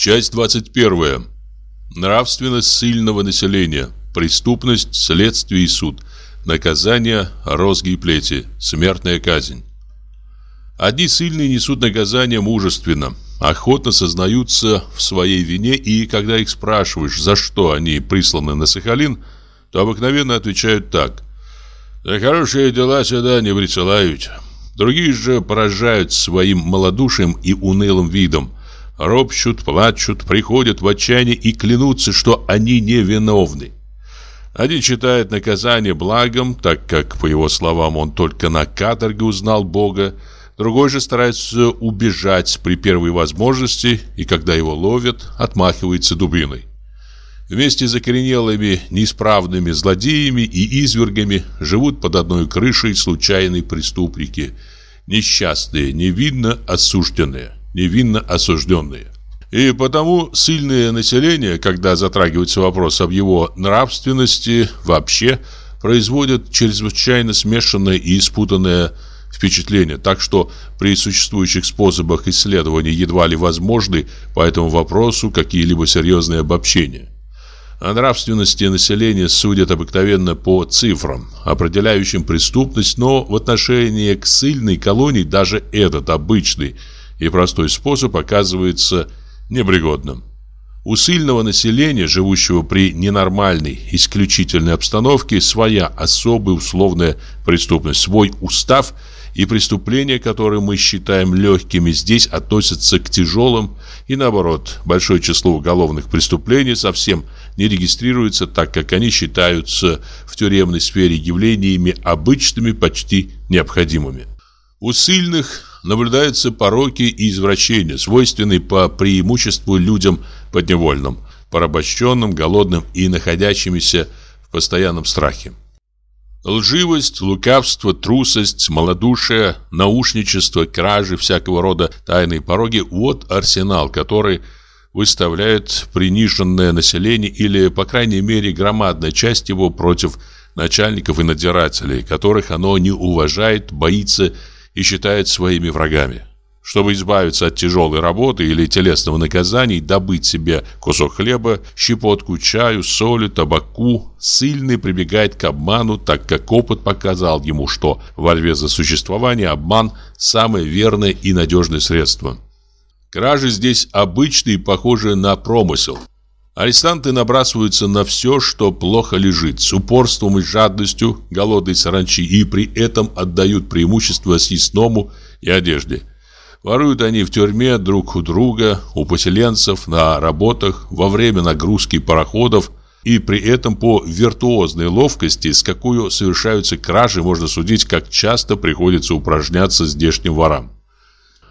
Часть 21. Нравственность сильного населения. Преступность, следствие и суд. Наказание, розги и плети. Смертная казнь. Одни сильные несут наказание мужественно, охотно сознаются в своей вине, и когда их спрашиваешь, за что они присланы на Сахалин, то обыкновенно отвечают так. «За хорошие дела сюда не присылают». Другие же поражают своим малодушием и унылым видом – ропщут, плачут, приходят в отчаяние и клянутся, что они невиновны. Один считает наказание благом, так как, по его словам, он только на каторге узнал Бога, другой же старается убежать при первой возможности и, когда его ловят, отмахивается дубиной. Вместе с закоренелыми, неисправными злодеями и извергами живут под одной крышей случайные преступники, несчастные, невинно осужденные невинно осужденные. И потому сильное население, когда затрагивается вопрос об его нравственности вообще, производит чрезвычайно смешанное и спутанное впечатление, так что при существующих способах исследования едва ли возможны по этому вопросу какие-либо серьезные обобщения. О нравственности населения судят обыкновенно по цифрам, определяющим преступность, но в отношении к сильной колонии даже этот обычный – и простой способ оказывается непригодным. У сильного населения, живущего при ненормальной, исключительной обстановке, своя особая условная преступность, свой устав и преступления, которые мы считаем легкими, здесь относятся к тяжелым, и наоборот, большое число уголовных преступлений совсем не регистрируется, так как они считаются в тюремной сфере явлениями обычными, почти необходимыми. У сильных наблюдаются пороки и извращения, свойственные по преимуществу людям подневольным, порабощенным, голодным и находящимися в постоянном страхе. Лживость, лукавство, трусость, малодушие, наушничество, кражи, всякого рода тайные пороги – вот арсенал, который выставляет приниженное население или, по крайней мере, громадная часть его против начальников и надзирателей, которых оно не уважает, боится и считает своими врагами. Чтобы избавиться от тяжелой работы или телесного наказания добыть себе кусок хлеба, щепотку чаю, соли, табаку, сильный прибегает к обману, так как опыт показал ему, что в борьбе за существование обман – самое верное и надежное средство. Кражи здесь обычные и похожи на промысел. Арестанты набрасываются на все, что плохо лежит, с упорством и жадностью голодной саранчи, и при этом отдают преимущество съестному и одежде. Воруют они в тюрьме друг у друга, у поселенцев, на работах, во время нагрузки пароходов, и при этом по виртуозной ловкости, с какой совершаются кражи, можно судить, как часто приходится упражняться здешним ворам.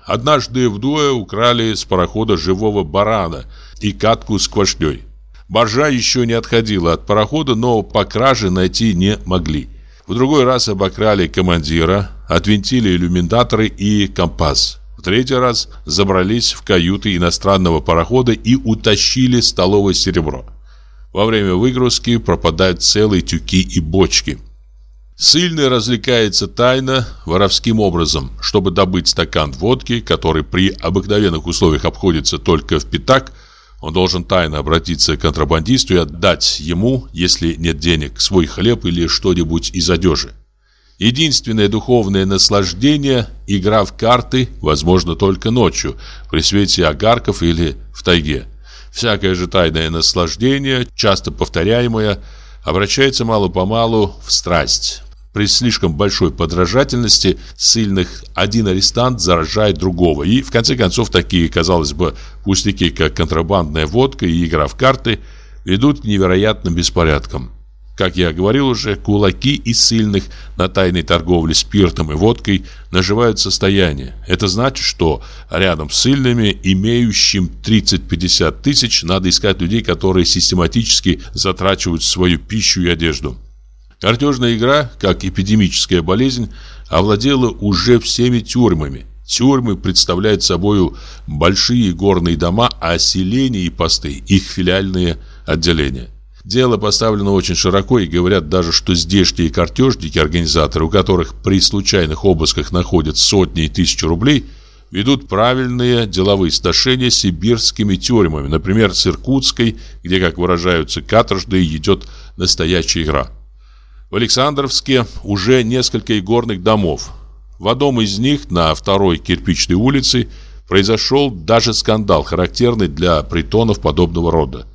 Однажды вдвое украли с парохода живого барана – и катку с квашней. Боржа еще не отходила от парохода, но по краже найти не могли. В другой раз обокрали командира, отвинтили иллюминаторы и компас. В третий раз забрались в каюты иностранного парохода и утащили столовое серебро. Во время выгрузки пропадают целые тюки и бочки. Сильный развлекается тайно, воровским образом, чтобы добыть стакан водки, который при обыкновенных условиях обходится только в пятак – он должен тайно обратиться к контрабандисту и отдать ему, если нет денег, свой хлеб или что-нибудь из одежи. Единственное духовное наслаждение – игра в карты, возможно, только ночью, при свете огарков или в тайге. Всякое же тайное наслаждение, часто повторяемое, обращается мало-помалу в страсть. При слишком большой подражательности сильных один арестант заражает другого. И в конце концов такие, казалось бы, пустяки, как контрабандная водка и игра в карты, ведут к невероятным беспорядкам. Как я говорил уже, кулаки из сильных на тайной торговле спиртом и водкой наживают состояние. Это значит, что рядом с сильными, имеющим 30-50 тысяч, надо искать людей, которые систематически затрачивают свою пищу и одежду. Картежная игра, как эпидемическая болезнь, овладела уже всеми тюрьмами. Тюрьмы представляют собой большие горные дома, а селения и посты – их филиальные отделения. Дело поставлено очень широко и говорят даже, что здешние картежники, организаторы, у которых при случайных обысках находят сотни и тысячи рублей, ведут правильные деловые сношения с сибирскими тюрьмами, например, с Иркутской, где, как выражаются каторжные, идет настоящая игра. В Александровске уже несколько игорных домов. В одном из них, на второй кирпичной улице, произошел даже скандал, характерный для притонов подобного рода.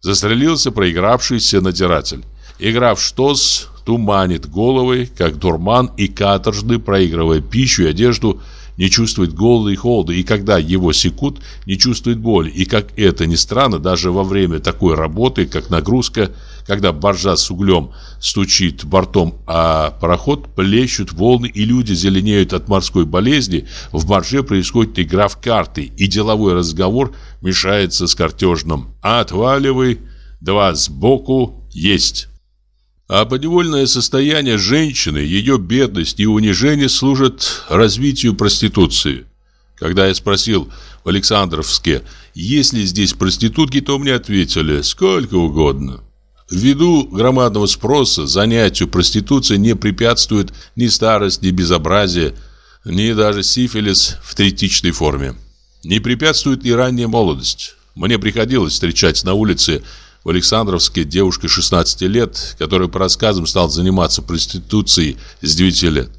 Застрелился проигравшийся надзиратель. Игра в штос туманит головы, как дурман, и каторжный, проигрывая пищу и одежду, не чувствует голода и холода, и когда его секут, не чувствует боли. И как это ни странно, даже во время такой работы, как нагрузка, когда баржа с углем стучит бортом, а пароход плещут волны, и люди зеленеют от морской болезни, в барже происходит игра в карты, и деловой разговор мешается с картежным. «Отваливай, два сбоку, есть». А подневольное состояние женщины, ее бедность и унижение служат развитию проституции. Когда я спросил в Александровске, есть ли здесь проститутки, то мне ответили, сколько угодно. Ввиду громадного спроса занятию проституции не препятствует ни старость, ни безобразие, ни даже сифилис в третичной форме. Не препятствует и ранняя молодость. Мне приходилось встречать на улице в Александровске девушка 16 лет, которая по рассказам стала заниматься проституцией с 9 лет.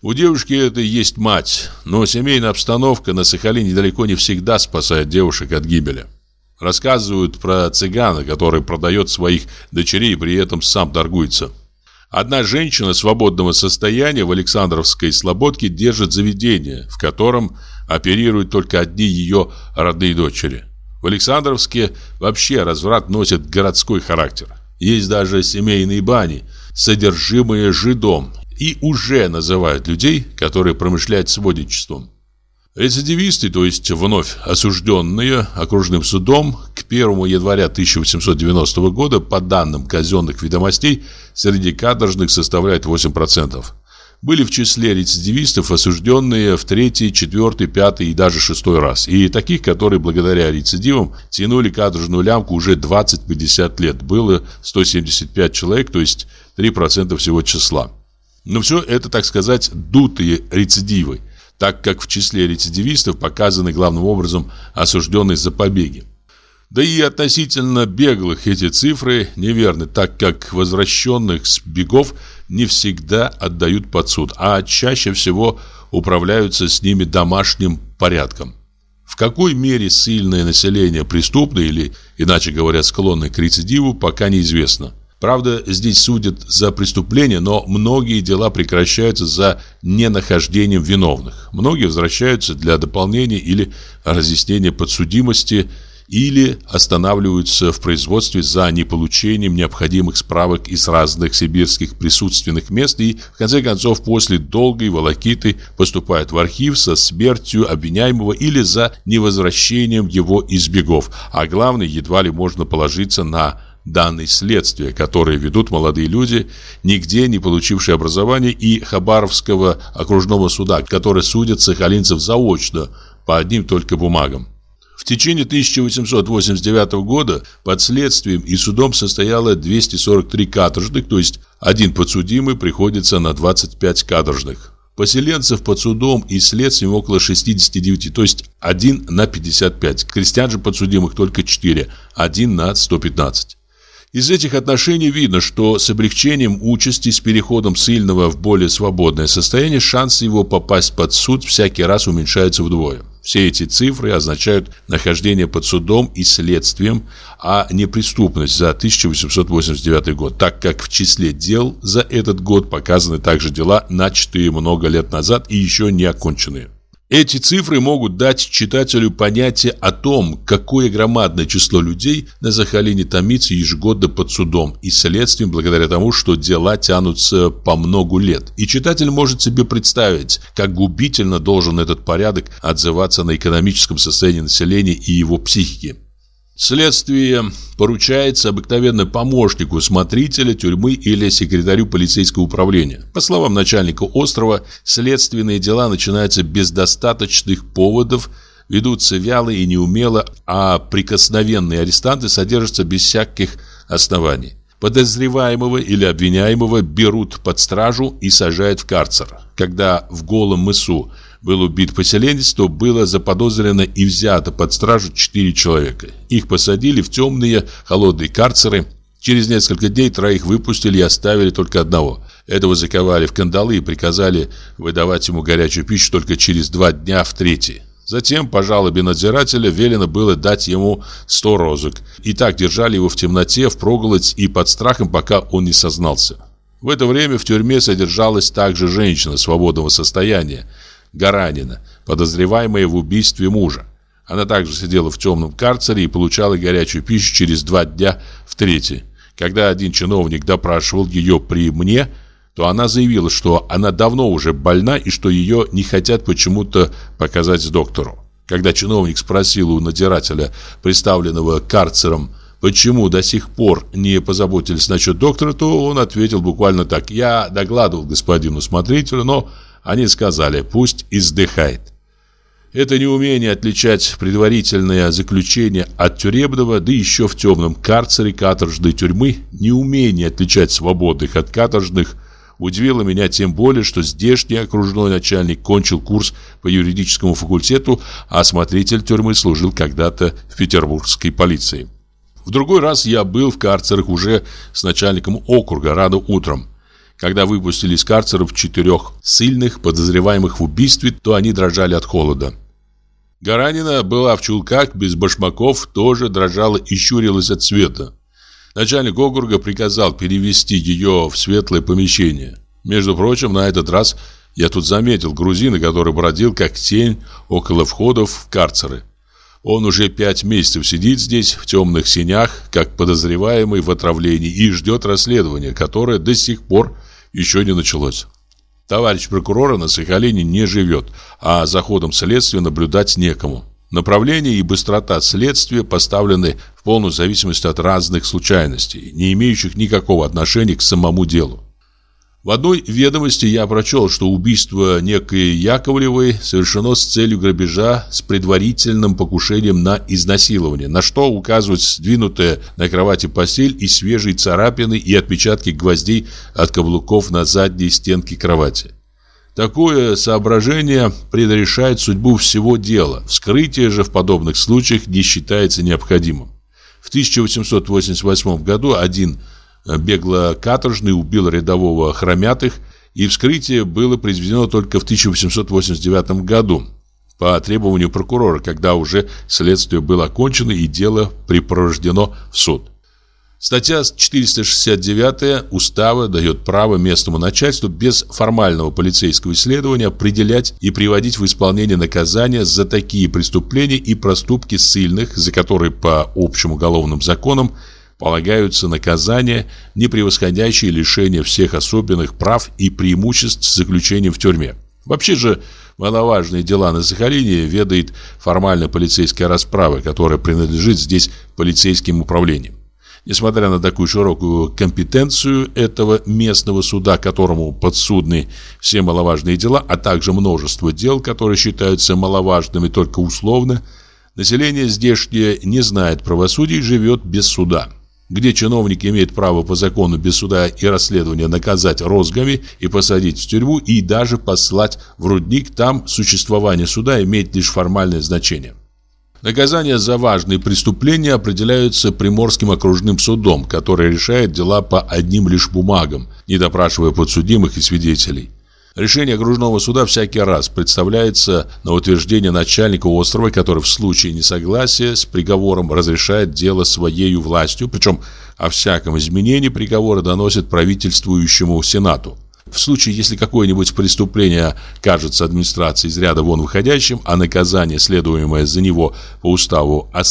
У девушки это и есть мать, но семейная обстановка на Сахалине далеко не всегда спасает девушек от гибели. Рассказывают про цыгана, который продает своих дочерей и при этом сам торгуется. Одна женщина свободного состояния в Александровской Слободке держит заведение, в котором оперируют только одни ее родные дочери – в Александровске вообще разврат носит городской характер. Есть даже семейные бани, содержимые жидом, и уже называют людей, которые промышляют сводничеством. Рецидивисты, то есть вновь осужденные окружным судом, к 1 января 1890 года, по данным казенных ведомостей, среди каторжных составляют 8% были в числе рецидивистов, осужденные в третий, четвертый, пятый и даже шестой раз. И таких, которые благодаря рецидивам тянули кадржную лямку уже 20-50 лет. Было 175 человек, то есть 3% всего числа. Но все это, так сказать, дутые рецидивы, так как в числе рецидивистов показаны главным образом осужденные за побеги. Да и относительно беглых эти цифры неверны, так как возвращенных с бегов не всегда отдают под суд, а чаще всего управляются с ними домашним порядком. В какой мере сильное население преступно или, иначе говоря, склонно к рецидиву, пока неизвестно. Правда, здесь судят за преступление, но многие дела прекращаются за ненахождением виновных. Многие возвращаются для дополнения или разъяснения подсудимости – или останавливаются в производстве за неполучением необходимых справок из разных сибирских присутственных мест и, в конце концов, после долгой волокиты поступают в архив со смертью обвиняемого или за невозвращением его из бегов, а главное, едва ли можно положиться на данные следствия, которые ведут молодые люди, нигде не получившие образование, и Хабаровского окружного суда, которые судят сахалинцев заочно по одним только бумагам. В течение 1889 года под следствием и судом состояло 243 каторжных, то есть один подсудимый приходится на 25 каторжных. Поселенцев под судом и следствием около 69, то есть 1 на 55. Крестьян же подсудимых только 4, 1 на 115. Из этих отношений видно, что с облегчением участи, с переходом сильного в более свободное состояние, шансы его попасть под суд всякий раз уменьшаются вдвое. Все эти цифры означают нахождение под судом и следствием, а не преступность за 1889 год, так как в числе дел за этот год показаны также дела, начатые много лет назад и еще не оконченные. Эти цифры могут дать читателю понятие о том, какое громадное число людей на Захалине томится ежегодно под судом и следствием благодаря тому, что дела тянутся по многу лет. И читатель может себе представить, как губительно должен этот порядок отзываться на экономическом состоянии населения и его психике. Следствие поручается обыкновенно помощнику смотрителя тюрьмы или секретарю полицейского управления. По словам начальника острова, следственные дела начинаются без достаточных поводов, ведутся вяло и неумело, а прикосновенные арестанты содержатся без всяких оснований. Подозреваемого или обвиняемого берут под стражу и сажают в карцер. Когда в голом мысу был убит поселенец, то было заподозрено и взято под стражу 4 человека. Их посадили в темные холодные карцеры. Через несколько дней троих выпустили и оставили только одного. Этого заковали в кандалы и приказали выдавать ему горячую пищу только через два дня в третий. Затем, по жалобе надзирателя, велено было дать ему 100 розок. И так держали его в темноте, впроголодь и под страхом, пока он не сознался. В это время в тюрьме содержалась также женщина свободного состояния, Гаранина, подозреваемая в убийстве мужа. Она также сидела в темном карцере и получала горячую пищу через два дня в третий. Когда один чиновник допрашивал ее при мне, то она заявила, что она давно уже больна и что ее не хотят почему-то показать доктору. Когда чиновник спросил у надзирателя, представленного карцером, почему до сих пор не позаботились насчет доктора, то он ответил буквально так. «Я докладывал господину смотрителю, но они сказали, пусть издыхает». Это неумение отличать предварительное заключение от тюремного, да еще в темном карцере каторжной тюрьмы, неумение отличать свободных от каторжных, удивило меня тем более, что здешний окружной начальник кончил курс по юридическому факультету, а смотритель тюрьмы служил когда-то в петербургской полиции. В другой раз я был в карцерах уже с начальником округа рано утром. Когда выпустили из карцеров четырех сильных, подозреваемых в убийстве, то они дрожали от холода. Гаранина была в чулках, без башмаков, тоже дрожала и щурилась от света. Начальник округа приказал перевести ее в светлое помещение. Между прочим, на этот раз я тут заметил грузина, который бродил как тень около входов в карцеры. Он уже пять месяцев сидит здесь, в темных синях, как подозреваемый в отравлении, и ждет расследования, которое до сих пор еще не началось. Товарищ прокурора на Сахалине не живет, а за ходом следствия наблюдать некому. Направление и быстрота следствия поставлены в полную зависимость от разных случайностей, не имеющих никакого отношения к самому делу. В одной ведомости я прочел, что убийство некой Яковлевой совершено с целью грабежа с предварительным покушением на изнасилование, на что указывают сдвинутая на кровати постель и свежие царапины и отпечатки гвоздей от каблуков на задней стенке кровати. Такое соображение предрешает судьбу всего дела. Вскрытие же в подобных случаях не считается необходимым. В 1888 году один бегло-каторжный убил рядового хромятых, и вскрытие было произведено только в 1889 году по требованию прокурора, когда уже следствие было окончено и дело припровождено в суд. Статья 469 Устава дает право местному начальству без формального полицейского исследования определять и приводить в исполнение наказания за такие преступления и проступки ссыльных, за которые по общим уголовным законам полагаются наказания, не превосходящие лишение всех особенных прав и преимуществ с заключением в тюрьме. Вообще же, маловажные дела на Сахалине ведает формальная полицейская расправа, которая принадлежит здесь полицейским управлениям. Несмотря на такую широкую компетенцию этого местного суда, которому подсудны все маловажные дела, а также множество дел, которые считаются маловажными только условно, население здешнее не знает правосудия и живет без суда. Где чиновник имеет право по закону без суда и расследования наказать розгами и посадить в тюрьму и даже послать в рудник, там существование суда имеет лишь формальное значение. Наказания за важные преступления определяются Приморским окружным судом, который решает дела по одним лишь бумагам, не допрашивая подсудимых и свидетелей. Решение окружного суда всякий раз представляется на утверждение начальника острова, который в случае несогласия с приговором разрешает дело своей властью, причем о всяком изменении приговора доносит правительствующему Сенату. В случае, если какое-нибудь преступление кажется администрации из ряда вон выходящим, а наказание, следуемое за него по уставу о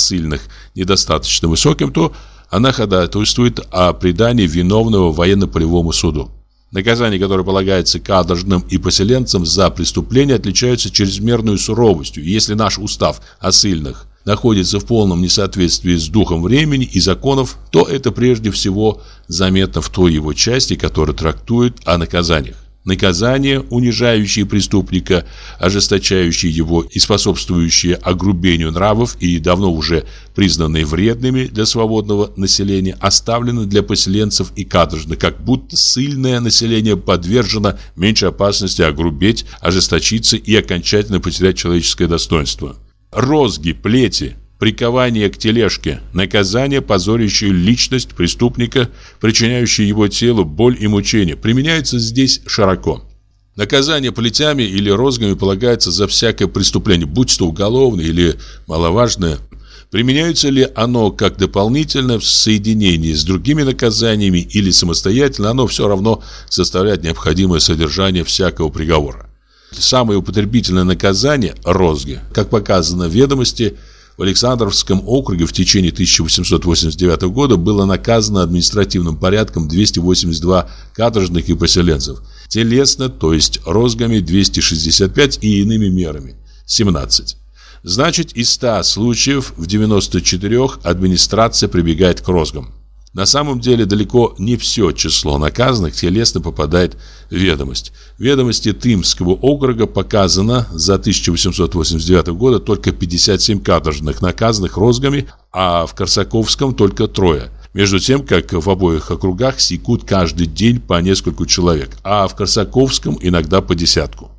недостаточно высоким, то она ходатайствует о предании виновного военно-полевому суду. Наказания, которые полагаются каторжным и поселенцам за преступления, отличаются чрезмерной суровостью. Если наш устав о ссыльных находится в полном несоответствии с духом времени и законов, то это прежде всего заметно в той его части, которая трактует о наказаниях. Наказания, унижающие преступника, ожесточающие его и способствующие огрубению нравов и давно уже признанные вредными для свободного населения, оставлены для поселенцев и каторжных, как будто сильное население подвержено меньшей опасности огрубеть, ожесточиться и окончательно потерять человеческое достоинство. Розги, плети, прикование к тележке, наказание, позорящее личность преступника, причиняющее его телу боль и мучения, применяется здесь широко. Наказание плетями или розгами полагается за всякое преступление, будь то уголовное или маловажное. Применяется ли оно как дополнительно в соединении с другими наказаниями или самостоятельно, оно все равно составляет необходимое содержание всякого приговора. Самое употребительное наказание – розги, как показано в ведомости – в Александровском округе в течение 1889 года было наказано административным порядком 282 каторжных и поселенцев. Телесно, то есть розгами 265 и иными мерами 17. Значит, из 100 случаев в 94 администрация прибегает к розгам. На самом деле далеко не все число наказанных телесно попадает в ведомость. В ведомости Тымского округа показано за 1889 года только 57 каторжных наказанных розгами, а в Корсаковском только трое. Между тем, как в обоих округах секут каждый день по нескольку человек, а в Корсаковском иногда по десятку.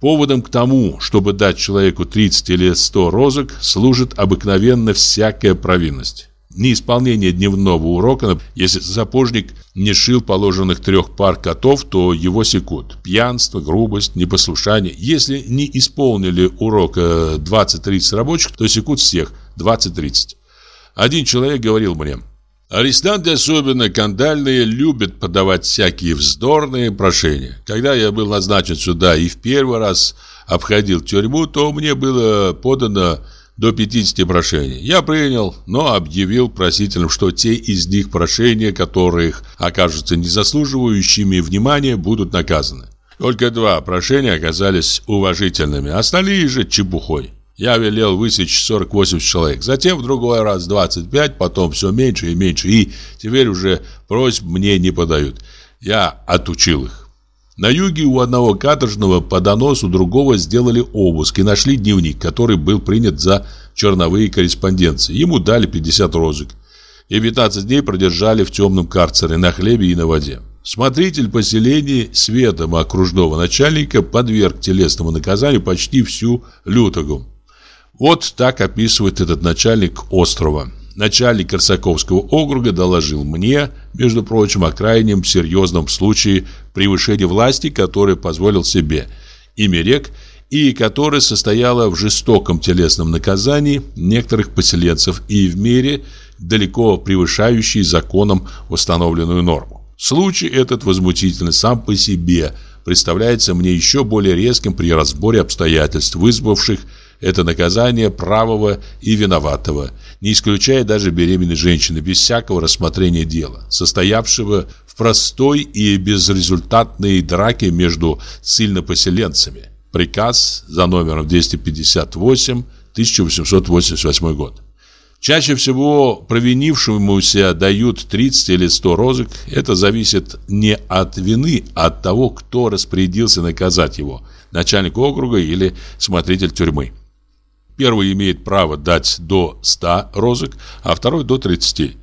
Поводом к тому, чтобы дать человеку 30 или 100 розок, служит обыкновенно всякая провинность неисполнение дневного урока, если сапожник не шил положенных трех пар котов, то его секут. Пьянство, грубость, непослушание. Если не исполнили урока 20-30 рабочих, то секут всех 20-30. Один человек говорил мне, Арестанты, особенно кандальные, любят подавать всякие вздорные прошения. Когда я был назначен сюда и в первый раз обходил тюрьму, то мне было подано до 50 прошений. Я принял, но объявил просителям, что те из них прошения, которых окажутся незаслуживающими внимания, будут наказаны. Только два прошения оказались уважительными, остальные же чепухой. Я велел высечь 48 человек, затем в другой раз 25, потом все меньше и меньше, и теперь уже просьб мне не подают. Я отучил их. На юге у одного каторжного по доносу другого сделали обыск и нашли дневник, который был принят за черновые корреспонденции. Ему дали 50 розок. И 15 дней продержали в темном карцере на хлебе и на воде. Смотритель поселения светом окружного начальника подверг телесному наказанию почти всю лютогу. Вот так описывает этот начальник острова. Начальник Корсаковского округа доложил мне, между прочим, о крайнем серьезном случае превышения власти, который позволил себе имя рек и которое состояло в жестоком телесном наказании некоторых поселенцев и в мере, далеко превышающей законом установленную норму. Случай этот возмутительный сам по себе представляется мне еще более резким при разборе обстоятельств, вызвавших это наказание правого и виноватого, не исключая даже беременной женщины, без всякого рассмотрения дела, состоявшего в простой и безрезультатной драке между сильнопоселенцами. Приказ за номером 258, 1888 год. Чаще всего провинившемуся дают 30 или 100 розок. Это зависит не от вины, а от того, кто распорядился наказать его, начальник округа или смотритель тюрьмы. Первый имеет право дать до 100 розок, а второй до 30.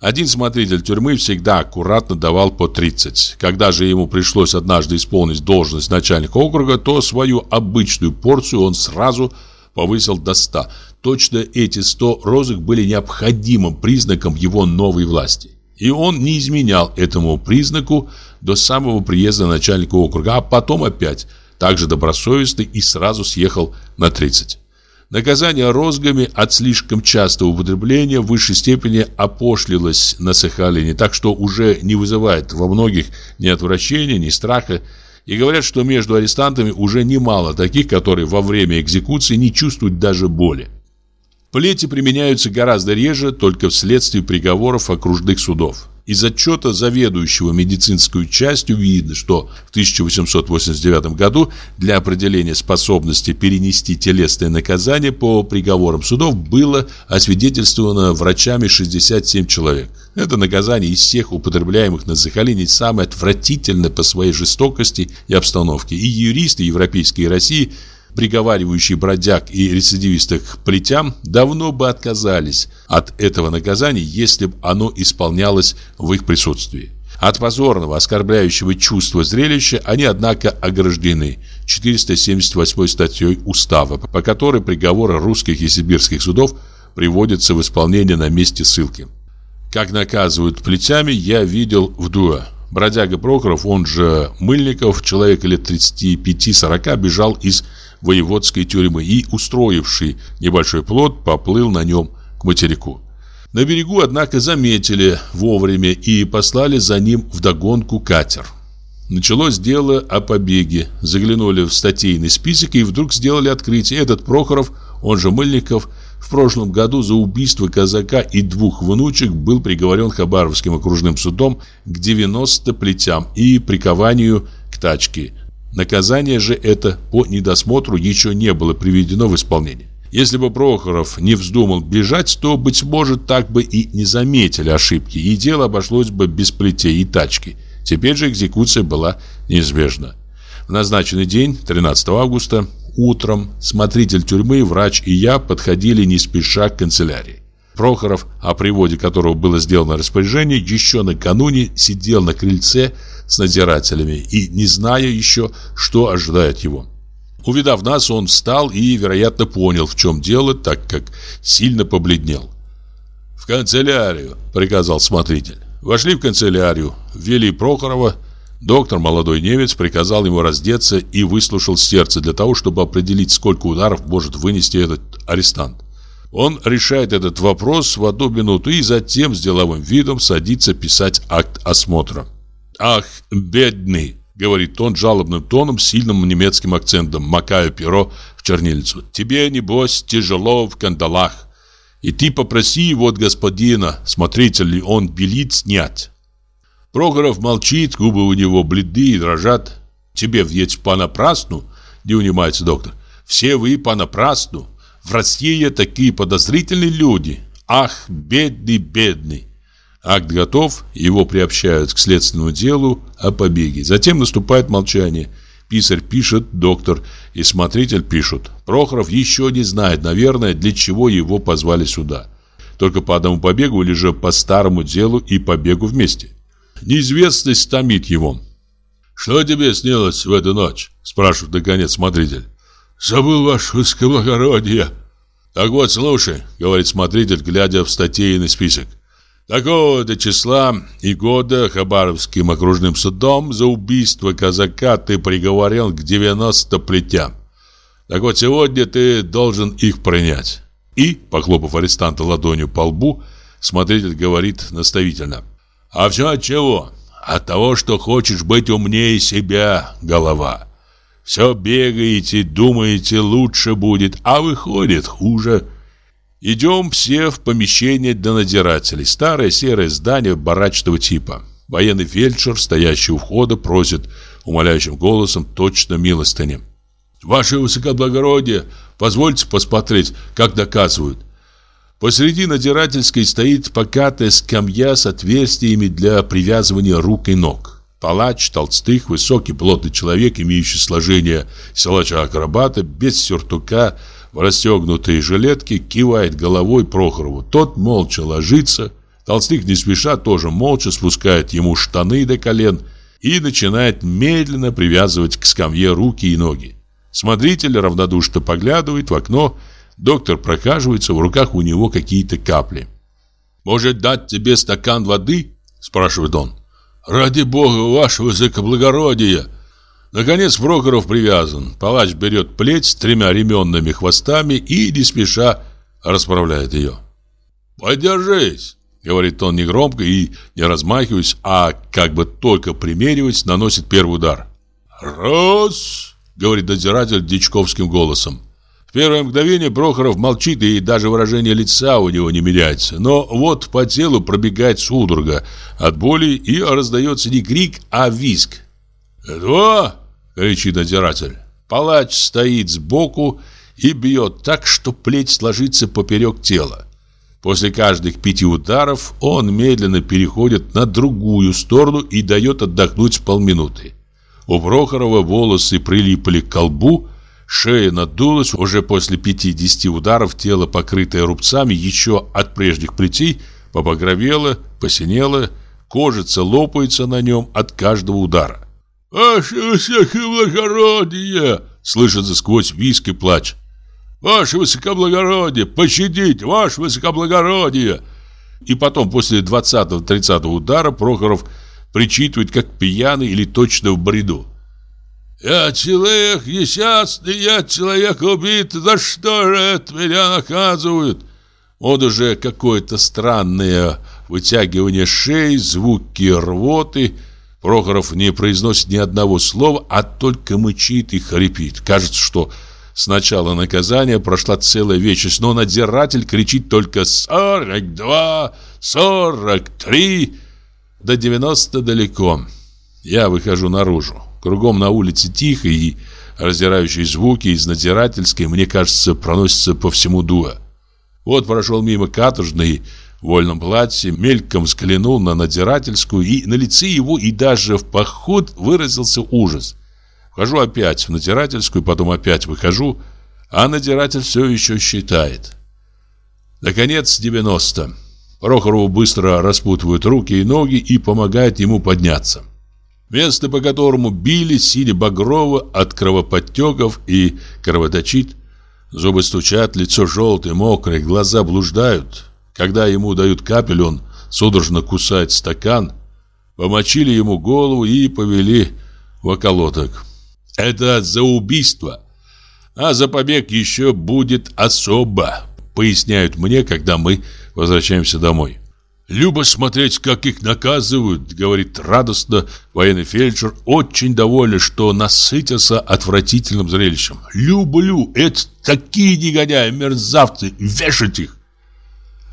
Один смотритель тюрьмы всегда аккуратно давал по 30. Когда же ему пришлось однажды исполнить должность начальника округа, то свою обычную порцию он сразу повысил до 100. Точно эти 100 розок были необходимым признаком его новой власти. И он не изменял этому признаку до самого приезда начальника округа, а потом опять также добросовестный и сразу съехал на 30. Наказание розгами от слишком частого употребления в высшей степени опошлилось на Сахалине, так что уже не вызывает во многих ни отвращения, ни страха. И говорят, что между арестантами уже немало таких, которые во время экзекуции не чувствуют даже боли. Плети применяются гораздо реже, только вследствие приговоров окружных судов. Из отчета заведующего медицинской частью видно, что в 1889 году для определения способности перенести телесное наказание по приговорам судов было освидетельствовано врачами 67 человек. Это наказание из всех употребляемых на Сахалине самое отвратительное по своей жестокости и обстановке. И юристы европейские и России – приговаривающие бродяг и рецидивистов к плетям, давно бы отказались от этого наказания, если бы оно исполнялось в их присутствии. От позорного, оскорбляющего чувства зрелища они, однако, ограждены 478 статьей Устава, по которой приговоры русских и сибирских судов приводятся в исполнение на месте ссылки. Как наказывают плетями, я видел в Дуа. Бродяга Прохоров, он же Мыльников, человек лет 35-40, бежал из воеводской тюрьмы и, устроивший небольшой плот, поплыл на нем к материку. На берегу, однако, заметили вовремя и послали за ним вдогонку катер. Началось дело о побеге. Заглянули в статейный список и вдруг сделали открытие. Этот Прохоров, он же Мыльников, в прошлом году за убийство казака и двух внучек был приговорен Хабаровским окружным судом к 90 плетям и прикованию к тачке Наказание же это по недосмотру еще не было приведено в исполнение. Если бы Прохоров не вздумал бежать, то, быть может, так бы и не заметили ошибки, и дело обошлось бы без плетей и тачки. Теперь же экзекуция была неизбежна. В назначенный день, 13 августа, утром, смотритель тюрьмы, врач и я подходили не спеша к канцелярии. Прохоров, о приводе которого было сделано распоряжение, еще накануне сидел на крыльце с надзирателями и не зная еще, что ожидает его. Увидав нас, он встал и, вероятно, понял, в чем дело, так как сильно побледнел. «В канцелярию», — приказал смотритель. Вошли в канцелярию, ввели Прохорова. Доктор, молодой немец, приказал ему раздеться и выслушал сердце для того, чтобы определить, сколько ударов может вынести этот арестант. Он решает этот вопрос в одну минуту и затем с деловым видом садится писать акт осмотра. «Ах, бедный!» — говорит он жалобным тоном, сильным немецким акцентом, макая перо в чернильницу. «Тебе, небось, тяжело в кандалах. И ты попроси вот господина, смотритель ли он белит снять». Прохоров молчит, губы у него бледные и дрожат. «Тебе ведь понапрасну?» — не унимается доктор. «Все вы понапрасну. В России такие подозрительные люди. Ах, бедный, бедный!» Акт готов, его приобщают к следственному делу о побеге. Затем наступает молчание. Писарь пишет, доктор и смотритель пишут. Прохоров еще не знает, наверное, для чего его позвали сюда. Только по одному побегу или же по старому делу и побегу вместе. Неизвестность томит его. «Что тебе снилось в эту ночь?» спрашивает наконец смотритель. «Забыл ваше высокоблагородие». «Так вот, слушай», говорит смотритель, глядя в статейный список. Такого-то числа и года Хабаровским окружным судом за убийство казака ты приговорен к 90 плетям. Так вот, сегодня ты должен их принять. И, похлопав арестанта ладонью по лбу, смотритель говорит наставительно. А все от чего? От того, что хочешь быть умнее себя, голова. Все бегаете, думаете, лучше будет, а выходит хуже. Идем все в помещение для надзирателей. Старое серое здание барачного типа. Военный фельдшер, стоящий у входа, просит умоляющим голосом точно милостыни. «Ваше высокоблагородие, позвольте посмотреть, как доказывают». Посреди надзирательской стоит покатая скамья с отверстиями для привязывания рук и ног. Палач, толстых, высокий, плотный человек, имеющий сложение силача-акробата, без сюртука, в расстегнутой жилетке, кивает головой Прохорову. Тот молча ложится. Толстых не спеша тоже молча спускает ему штаны до колен и начинает медленно привязывать к скамье руки и ноги. Смотритель равнодушно поглядывает в окно. Доктор прокаживается, в руках у него какие-то капли. «Может дать тебе стакан воды?» – спрашивает он. «Ради бога, ваше высокоблагородие!» Наконец Прохоров привязан. Палач берет плеть с тремя ременными хвостами и, не спеша, расправляет ее. «Подержись!» — говорит он негромко и, не размахиваясь, а как бы только примериваясь, наносит первый удар. «Раз!» — говорит надзиратель дичковским голосом. В первое мгновение Прохоров молчит, и даже выражение лица у него не меняется. Но вот по телу пробегает судорога от боли, и раздается не крик, а визг. «Что?» — кричит надзиратель. Палач стоит сбоку и бьет так, что плеть ложится поперек тела. После каждых пяти ударов он медленно переходит на другую сторону и дает отдохнуть полминуты. У Прохорова волосы прилипли к колбу, шея надулась, уже после 50 ударов тело, покрытое рубцами еще от прежних плетей, побагровело, посинело, кожица лопается на нем от каждого удара. «Ваше высокоблагородие!» — слышится сквозь виск и плач. «Ваше высокоблагородие! Пощадите! Ваше высокоблагородие!» И потом, после двадцатого-тридцатого удара, Прохоров причитывает, как пьяный или точно в бреду. «Я человек несчастный, я человек убит, за что же это меня наказывают?» Вот уже какое-то странное вытягивание шеи, звуки рвоты. Прохоров не произносит ни одного слова, а только мычит и хрипит. Кажется, что с начала наказания прошла целая вечность, но надзиратель кричит только «Сорок два! Сорок три!» До 90 далеко. Я выхожу наружу. Кругом на улице тихо и раздирающие звуки из надзирательской, мне кажется, проносятся по всему дуа. Вот прошел мимо каторжный в вольном платье, мельком взглянул на надзирательскую, и на лице его и даже в поход выразился ужас. Вхожу опять в надзирательскую, потом опять выхожу, а надзиратель все еще считает. Наконец, 90. Прохорову быстро распутывают руки и ноги и помогают ему подняться. Место, по которому били, сине багрово от кровоподтеков и кровоточит. Зубы стучат, лицо желтое, мокрое, глаза блуждают. Когда ему дают капель, он судорожно кусает стакан. Помочили ему голову и повели в околоток. Это за убийство. А за побег еще будет особо, поясняют мне, когда мы возвращаемся домой. «Любо смотреть, как их наказывают», — говорит радостно военный фельдшер, очень довольный, что насытился отвратительным зрелищем. «Люблю! Это такие негодяи, мерзавцы! Вешать их!»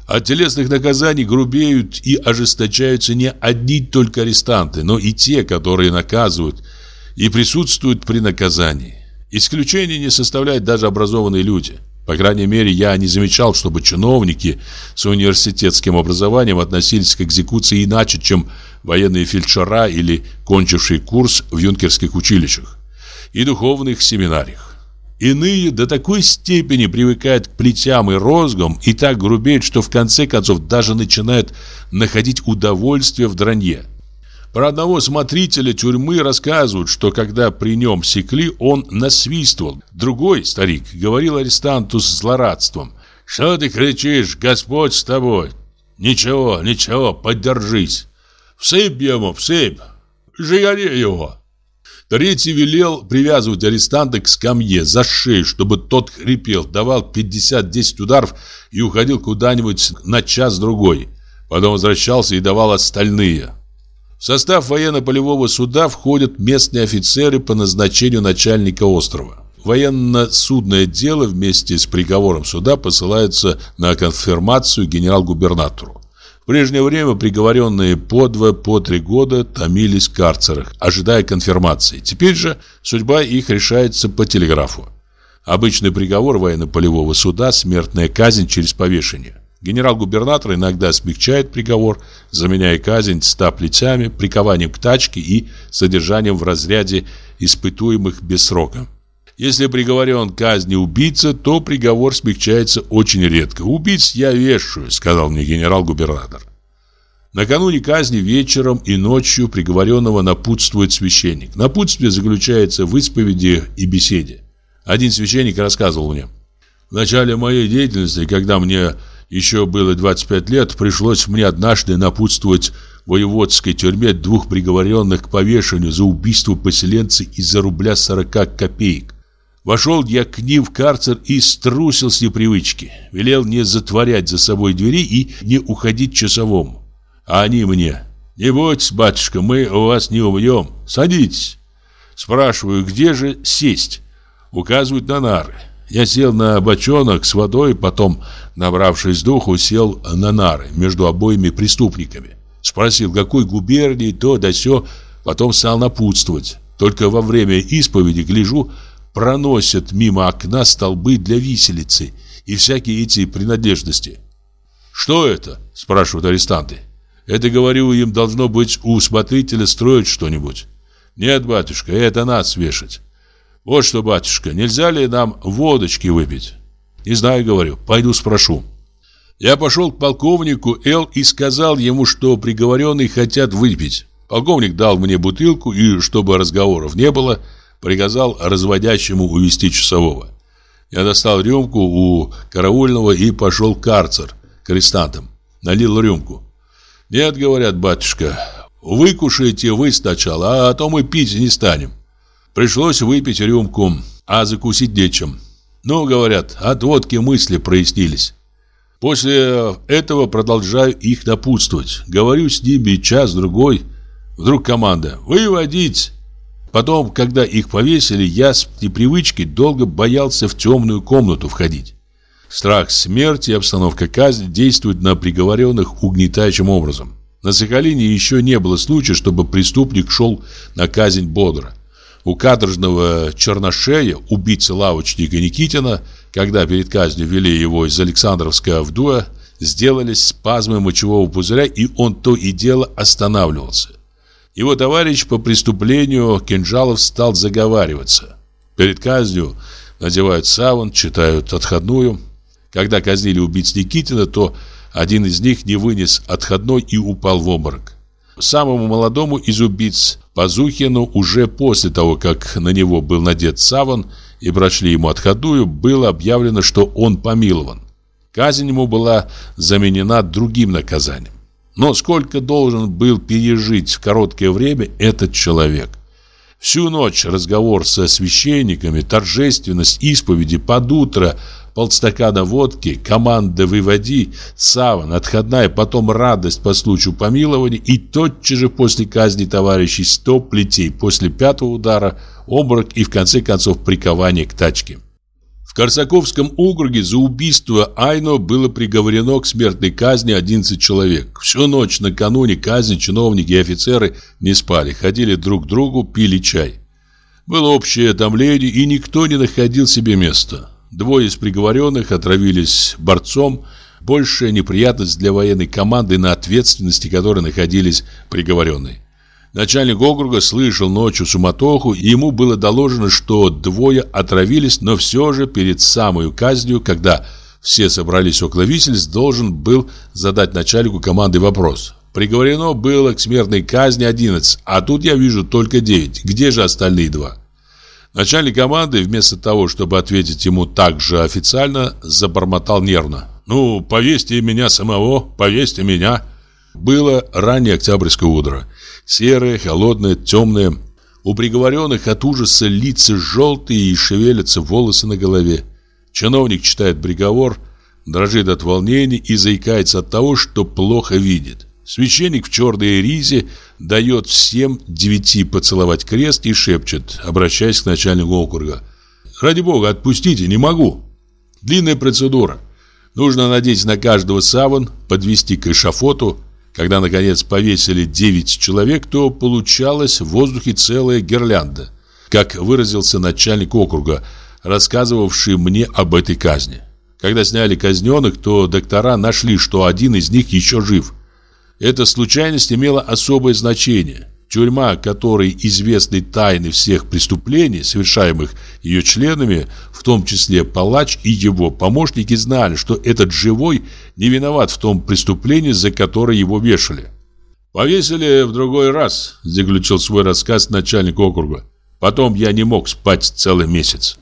От телесных наказаний грубеют и ожесточаются не одни только арестанты, но и те, которые наказывают и присутствуют при наказании. Исключение не составляют даже образованные люди. По крайней мере, я не замечал, чтобы чиновники с университетским образованием относились к экзекуции иначе, чем военные фельдшера или кончившие курс в юнкерских училищах и духовных семинариях. Иные до такой степени привыкают к плетям и розгам и так грубеют, что в конце концов даже начинают находить удовольствие в дранье. Про одного смотрителя тюрьмы рассказывают, что когда при нем секли, он насвистывал. Другой, старик, говорил арестанту с злорадством. «Что ты кричишь? Господь с тобой!» «Ничего, ничего, поддержись!» «Всыпь ему, всыпь! Жигари его!» Третий велел привязывать арестанта к скамье за шею, чтобы тот хрипел, давал 50-10 ударов и уходил куда-нибудь на час-другой. Потом возвращался и давал остальные. В состав военно-полевого суда входят местные офицеры по назначению начальника острова. Военно-судное дело вместе с приговором суда посылается на конфирмацию генерал-губернатору. В прежнее время приговоренные по два, по три года томились в карцерах, ожидая конфирмации. Теперь же судьба их решается по телеграфу. Обычный приговор военно-полевого суда – смертная казнь через повешение. Генерал-губернатор иногда смягчает приговор, заменяя казнь ста плетями, прикованием к тачке и содержанием в разряде испытуемых без срока. Если приговорен к казни убийца, то приговор смягчается очень редко. «Убийц я вешаю», — сказал мне генерал-губернатор. Накануне казни вечером и ночью приговоренного напутствует священник. Напутствие заключается в исповеди и беседе. Один священник рассказывал мне. «В начале моей деятельности, когда мне еще было 25 лет, пришлось мне однажды напутствовать в воеводской тюрьме двух приговоренных к повешению за убийство поселенца из-за рубля 40 копеек. Вошел я к ним в карцер и струсил с непривычки. Велел не затворять за собой двери и не уходить часовому. А они мне, не бойтесь, батюшка, мы у вас не убьем, садитесь. Спрашиваю, где же сесть? Указывают на нары. Я сел на бочонок с водой, потом, набравшись духу, сел на нары между обоими преступниками. Спросил, какой губернии, то да сё, потом стал напутствовать. Только во время исповеди, гляжу, проносят мимо окна столбы для виселицы и всякие эти принадлежности. «Что это?» – спрашивают арестанты. «Это, говорю, им должно быть у смотрителя строить что-нибудь». «Нет, батюшка, это нас вешать». «Вот что, батюшка, нельзя ли нам водочки выпить?» «Не знаю, говорю, пойду спрошу». Я пошел к полковнику Л и сказал ему, что приговоренные хотят выпить. Полковник дал мне бутылку и, чтобы разговоров не было, приказал разводящему увести часового. Я достал рюмку у караульного и пошел в карцер к арестантам. Налил рюмку. «Нет, — говорят, батюшка, — выкушайте вы сначала, а то мы пить не станем». Пришлось выпить рюмку, а закусить нечем. Ну, говорят, от водки мысли прояснились. После этого продолжаю их напутствовать. Говорю с ними час-другой. Вдруг команда «Выводить!» Потом, когда их повесили, я с непривычки долго боялся в темную комнату входить. Страх смерти и обстановка казни действуют на приговоренных угнетающим образом. На Сахалине еще не было случая, чтобы преступник шел на казнь бодро. У каторжного Черношея, убийцы лавочника Никитина, когда перед казнью вели его из Александровска в Дуа, сделались спазмы мочевого пузыря, и он то и дело останавливался. Его товарищ по преступлению Кинжалов стал заговариваться. Перед казнью надевают саван, читают отходную. Когда казнили убийц Никитина, то один из них не вынес отходной и упал в обморок. Самому молодому из убийц Пазухину уже после того, как на него был надет саван и прочли ему отходную, было объявлено, что он помилован. Казнь ему была заменена другим наказанием. Но сколько должен был пережить в короткое время этот человек? Всю ночь разговор со священниками, торжественность исповеди под утро, полстакана водки, команда «Выводи», саван, отходная, потом радость по случаю помилования и тотчас же после казни товарищей сто плетей, после пятого удара обморок и в конце концов прикование к тачке. Корсаковском округе за убийство Айно было приговорено к смертной казни 11 человек. Всю ночь накануне казни чиновники и офицеры не спали, ходили друг к другу, пили чай. Было общее томление, и никто не находил себе места. Двое из приговоренных отравились борцом, большая неприятность для военной команды на ответственности которой находились приговоренные. Начальник округа слышал ночью суматоху, и ему было доложено, что двое отравились, но все же перед самой казнью, когда все собрались около висельц, должен был задать начальнику команды вопрос. Приговорено было к смертной казни 11, а тут я вижу только 9. Где же остальные два? Начальник команды, вместо того, чтобы ответить ему так же официально, забормотал нервно. «Ну, повесьте меня самого, повесьте меня». Было раннее октябрьское утро. Серое, холодное, темное. У приговоренных от ужаса лица желтые и шевелятся волосы на голове. Чиновник читает приговор, дрожит от волнения и заикается от того, что плохо видит. Священник в черной ризе дает всем девяти поцеловать крест и шепчет, обращаясь к начальнику округа. «Ради бога, отпустите, не могу». Длинная процедура. Нужно надеть на каждого саван, подвести к эшафоту, когда, наконец, повесили 9 человек, то получалась в воздухе целая гирлянда, как выразился начальник округа, рассказывавший мне об этой казни. Когда сняли казненных, то доктора нашли, что один из них еще жив. Эта случайность имела особое значение – Тюрьма, которой известны тайны всех преступлений, совершаемых ее членами, в том числе палач и его помощники, знали, что этот живой не виноват в том преступлении, за которое его вешали. «Повесили в другой раз», – заключил свой рассказ начальник округа. «Потом я не мог спать целый месяц».